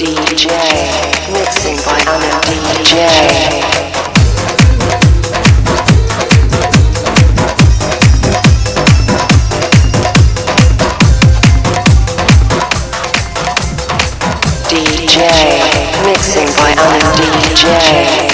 DJ. Mixing by Anand DJ. DJ. Mixing by Anand DJ.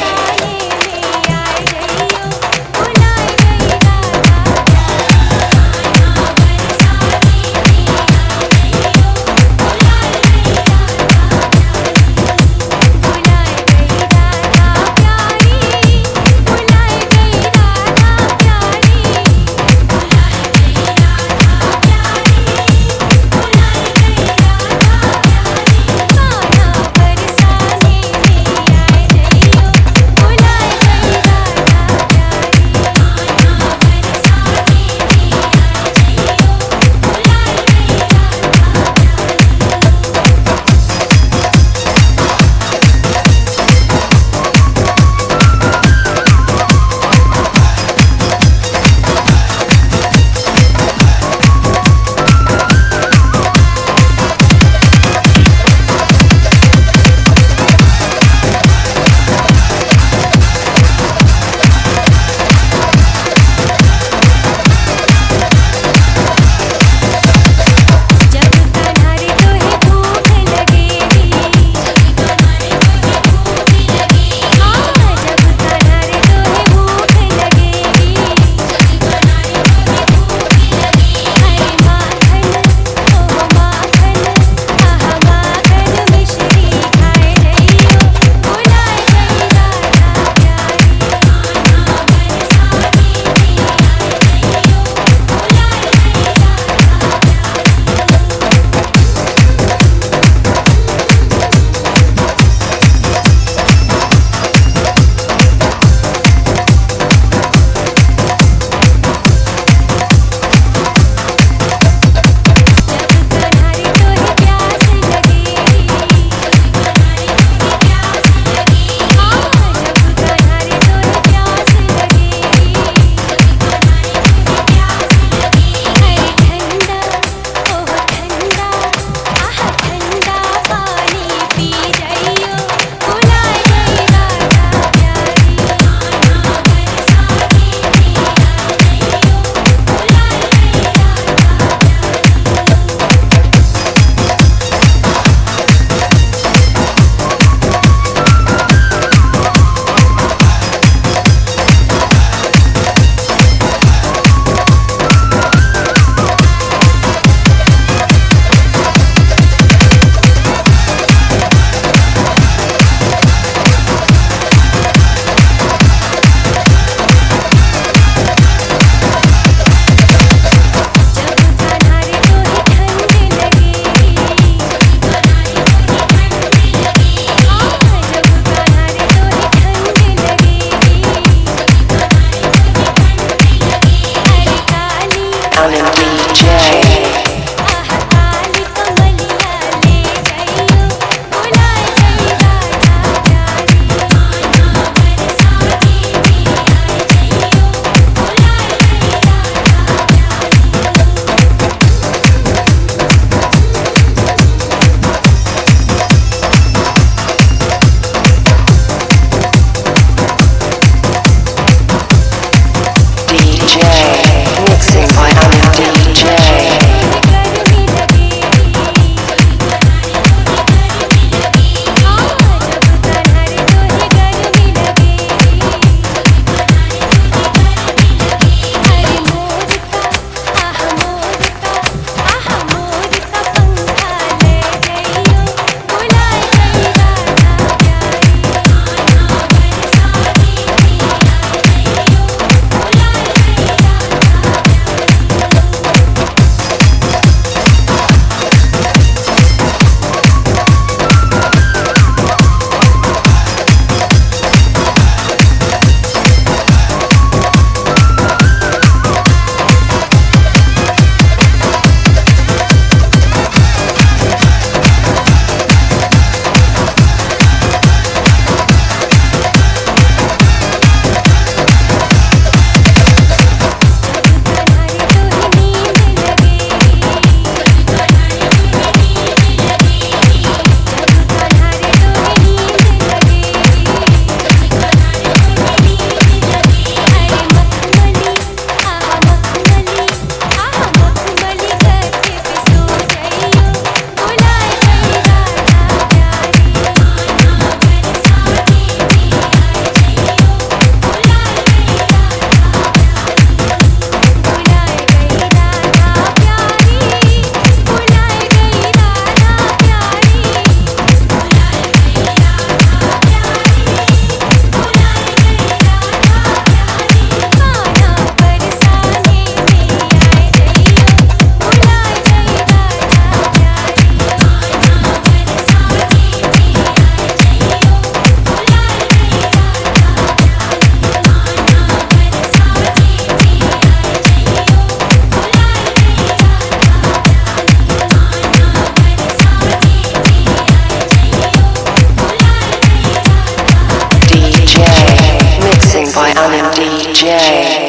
DJ.